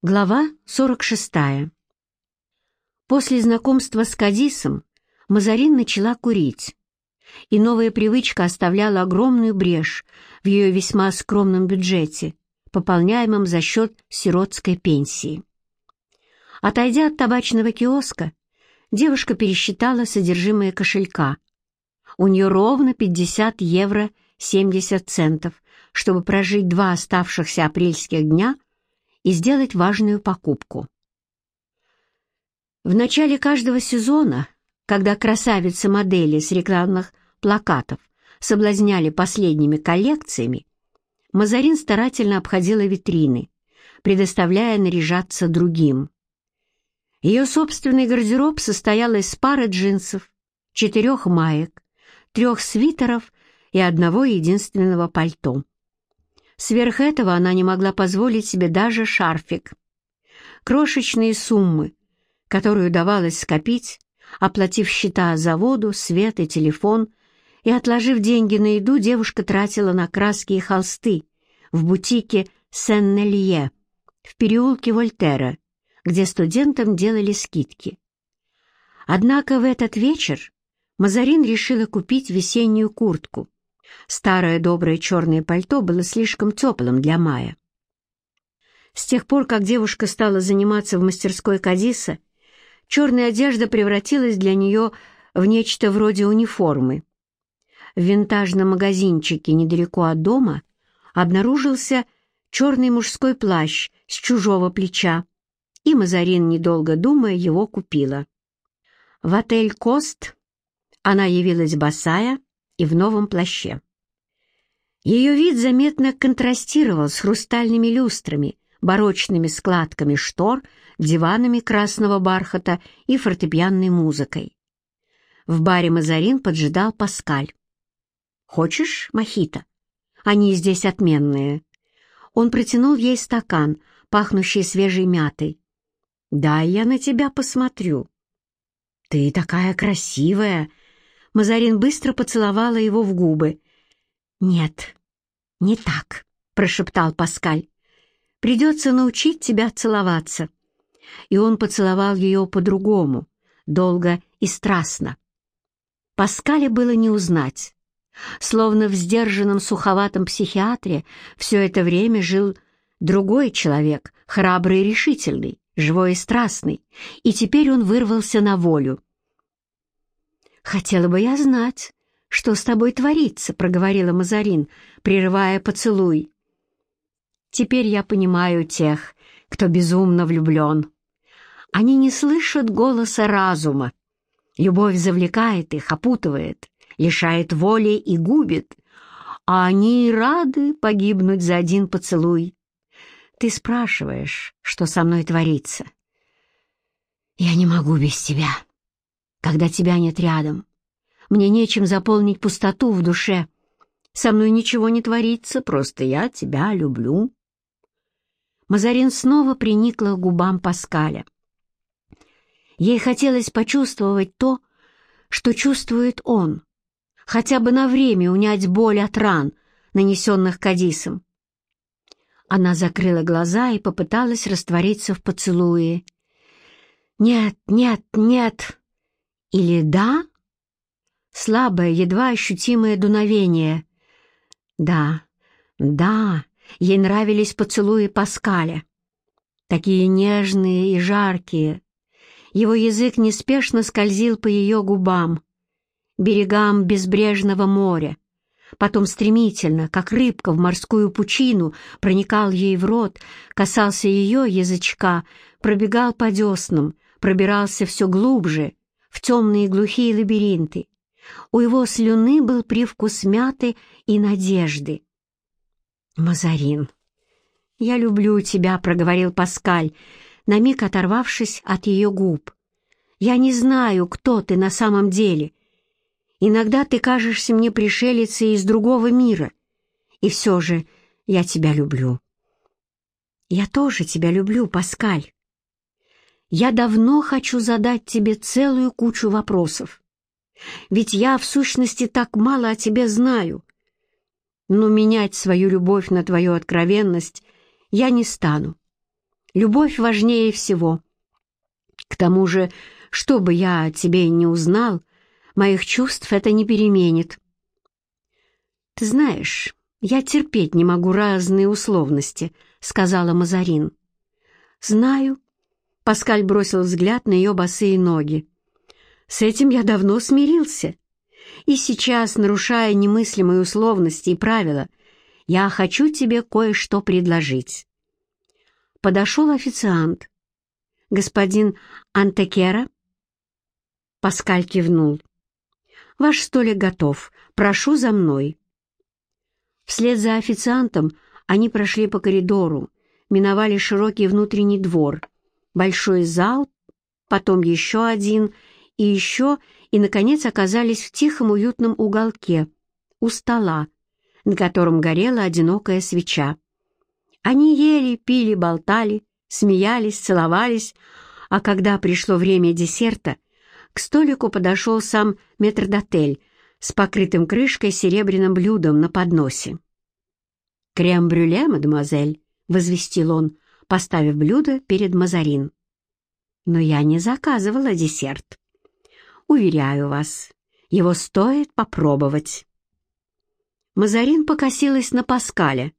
Глава 46. После знакомства с Кадисом Мазарин начала курить, и новая привычка оставляла огромную брешь в ее весьма скромном бюджете, пополняемом за счет сиротской пенсии. Отойдя от табачного киоска, девушка пересчитала содержимое кошелька. У нее ровно 50 евро 70 центов, чтобы прожить два оставшихся апрельских дня – и сделать важную покупку. В начале каждого сезона, когда красавицы-модели с рекламных плакатов соблазняли последними коллекциями, Мазарин старательно обходила витрины, предоставляя наряжаться другим. Ее собственный гардероб состоял из пары джинсов, четырех маек, трех свитеров и одного единственного пальто. Сверх этого она не могла позволить себе даже шарфик. Крошечные суммы, которые удавалось скопить, оплатив счета за воду, свет и телефон, и отложив деньги на еду, девушка тратила на краски и холсты в бутике Сен-Нелье в переулке Вольтера, где студентам делали скидки. Однако в этот вечер Мазарин решила купить весеннюю куртку, Старое доброе черное пальто было слишком теплым для Мая. С тех пор, как девушка стала заниматься в мастерской Кадиса, черная одежда превратилась для нее в нечто вроде униформы. В винтажном магазинчике недалеко от дома обнаружился черный мужской плащ с чужого плеча, и Мазарин, недолго думая, его купила. В отель «Кост» она явилась босая и в новом плаще. Ее вид заметно контрастировал с хрустальными люстрами, барочными складками штор, диванами красного бархата и фортепианной музыкой. В баре Мазарин поджидал Паскаль. «Хочешь мохито? Они здесь отменные». Он протянул ей стакан, пахнущий свежей мятой. «Да, я на тебя посмотрю». «Ты такая красивая!» Мазарин быстро поцеловала его в губы. «Нет, не так», — прошептал Паскаль. «Придется научить тебя целоваться». И он поцеловал ее по-другому, долго и страстно. Паскаля было не узнать. Словно в сдержанном суховатом психиатре все это время жил другой человек, храбрый и решительный, живой и страстный, и теперь он вырвался на волю. «Хотела бы я знать, что с тобой творится», — проговорила Мазарин, прерывая поцелуй. «Теперь я понимаю тех, кто безумно влюблен. Они не слышат голоса разума. Любовь завлекает их, опутывает, лишает воли и губит, а они рады погибнуть за один поцелуй. Ты спрашиваешь, что со мной творится. Я не могу без тебя» когда тебя нет рядом. Мне нечем заполнить пустоту в душе. Со мной ничего не творится, просто я тебя люблю». Мазарин снова приникла к губам Паскаля. Ей хотелось почувствовать то, что чувствует он, хотя бы на время унять боль от ран, нанесенных Кадисом. Она закрыла глаза и попыталась раствориться в поцелуе. «Нет, нет, нет!» Или да? Слабое, едва ощутимое дуновение. Да, да, ей нравились поцелуи Паскаля. Такие нежные и жаркие. Его язык неспешно скользил по ее губам, берегам безбрежного моря. Потом стремительно, как рыбка в морскую пучину, проникал ей в рот, касался ее язычка, пробегал по деснам, пробирался все глубже — в темные глухие лабиринты. У его слюны был привкус мяты и надежды. «Мазарин, я люблю тебя», — проговорил Паскаль, на миг оторвавшись от ее губ. «Я не знаю, кто ты на самом деле. Иногда ты кажешься мне пришелицей из другого мира, и все же я тебя люблю». «Я тоже тебя люблю, Паскаль. Я давно хочу задать тебе целую кучу вопросов. Ведь я, в сущности, так мало о тебе знаю. Но менять свою любовь на твою откровенность я не стану. Любовь важнее всего. К тому же, что бы я о тебе не узнал, моих чувств это не переменит. Ты знаешь, я терпеть не могу разные условности, сказала Мазарин. Знаю. Паскаль бросил взгляд на ее босые ноги. С этим я давно смирился. И сейчас, нарушая немыслимые условности и правила, я хочу тебе кое-что предложить. Подошел официант. «Господин Антекера?» Паскаль кивнул. «Ваш столик готов. Прошу за мной». Вслед за официантом они прошли по коридору, миновали широкий внутренний двор, большой зал, потом еще один и еще, и, наконец, оказались в тихом уютном уголке, у стола, на котором горела одинокая свеча. Они ели, пили, болтали, смеялись, целовались, а когда пришло время десерта, к столику подошел сам метрдотель с покрытым крышкой серебряным блюдом на подносе. «Крем-брюле, мадемуазель», — возвестил он, поставив блюдо перед Мазарин. «Но я не заказывала десерт. Уверяю вас, его стоит попробовать». Мазарин покосилась на Паскаля,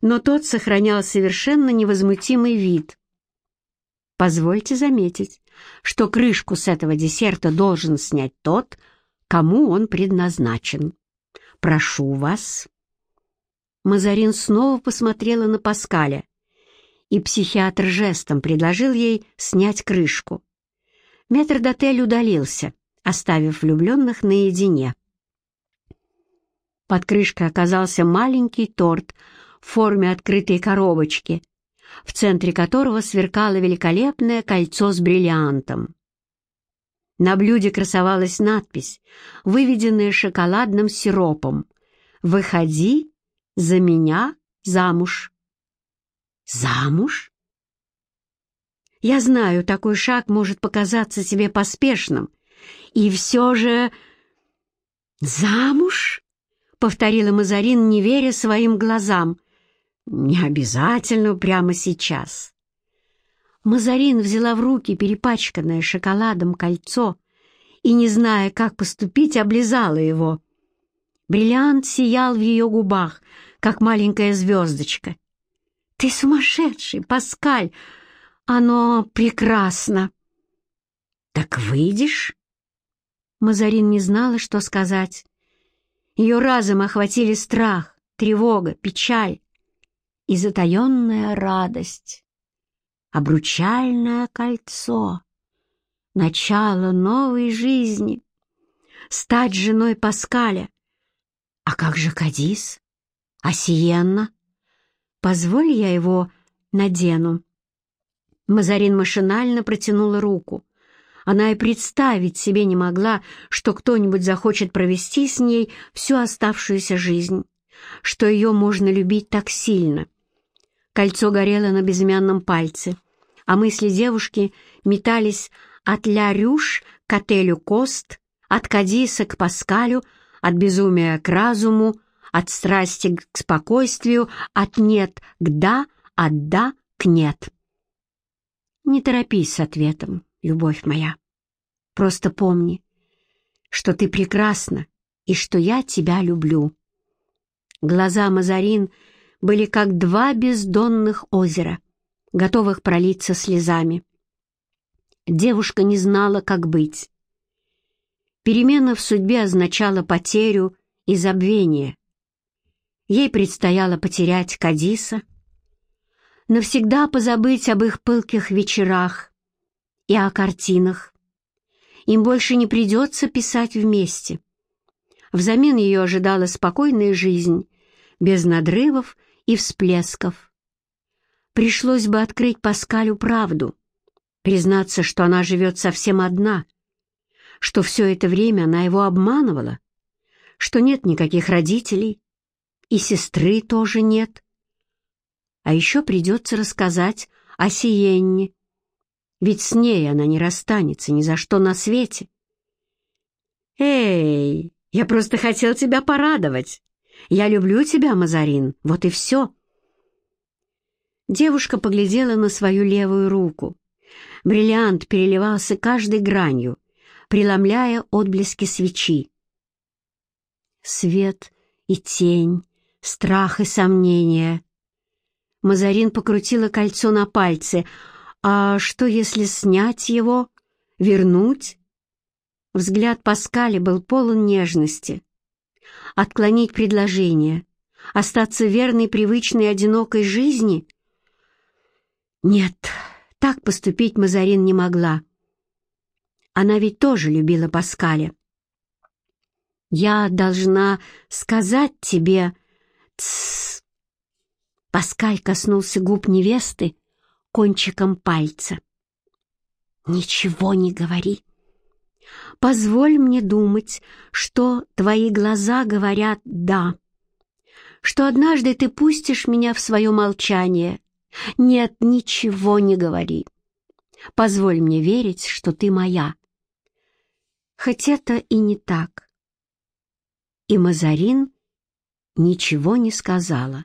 но тот сохранял совершенно невозмутимый вид. «Позвольте заметить, что крышку с этого десерта должен снять тот, кому он предназначен. Прошу вас». Мазарин снова посмотрела на Паскаля, и психиатр жестом предложил ей снять крышку. Метрдотель удалился, оставив влюбленных наедине. Под крышкой оказался маленький торт в форме открытой коробочки, в центре которого сверкало великолепное кольцо с бриллиантом. На блюде красовалась надпись, выведенная шоколадным сиропом «Выходи за меня замуж». «Замуж?» Я знаю, такой шаг может показаться тебе поспешным, и все же... «Замуж?» — повторила Мазарин, не веря своим глазам. «Не обязательно прямо сейчас». Мазарин взяла в руки перепачканное шоколадом кольцо и, не зная, как поступить, облизала его. Бриллиант сиял в ее губах, как маленькая звездочка. «Ты сумасшедший, Паскаль! Оно прекрасно!» «Так выйдешь?» Мазарин не знала, что сказать. Ее разом охватили страх, тревога, печаль и затаенная радость. Обручальное кольцо, начало новой жизни, стать женой Паскаля. А как же Кадис? А? Позволь я его надену. Мазарин машинально протянула руку. Она и представить себе не могла, что кто-нибудь захочет провести с ней всю оставшуюся жизнь, что ее можно любить так сильно. Кольцо горело на безымянном пальце, а мысли девушки метались от Ля Рюш к отелю Кост, от Кадиса к Паскалю, от безумия к разуму, от страсти к спокойствию, от «нет» к «да», от «да» к «нет». Не торопись с ответом, любовь моя. Просто помни, что ты прекрасна и что я тебя люблю. Глаза Мазарин — были как два бездонных озера, готовых пролиться слезами. Девушка не знала, как быть. Перемена в судьбе означала потерю и забвение. Ей предстояло потерять Кадиса, навсегда позабыть об их пылких вечерах и о картинах. Им больше не придется писать вместе. Взамен ее ожидала спокойная жизнь, без надрывов и всплесков. Пришлось бы открыть Паскалю правду, признаться, что она живет совсем одна, что все это время она его обманывала, что нет никаких родителей, и сестры тоже нет. А еще придется рассказать о Сиенне, ведь с ней она не расстанется ни за что на свете. «Эй, я просто хотел тебя порадовать!» Я люблю тебя, Мазарин, вот и все. Девушка поглядела на свою левую руку. Бриллиант переливался каждой гранью, преломляя отблески свечи. Свет и тень, страх и сомнения. Мазарин покрутила кольцо на пальце. А что, если снять его, вернуть? Взгляд Паскали был полон нежности. Отклонить предложение, остаться верной привычной одинокой жизни? Нет, так поступить Мазарин не могла. Она ведь тоже любила Паскаля. «Я должна сказать тебе...» Тссс. Паскаль коснулся губ невесты кончиком пальца. «Ничего не говори. Позволь мне думать, что твои глаза говорят «да», что однажды ты пустишь меня в свое молчание. Нет, ничего не говори. Позволь мне верить, что ты моя. Хоть это и не так. И Мазарин ничего не сказала.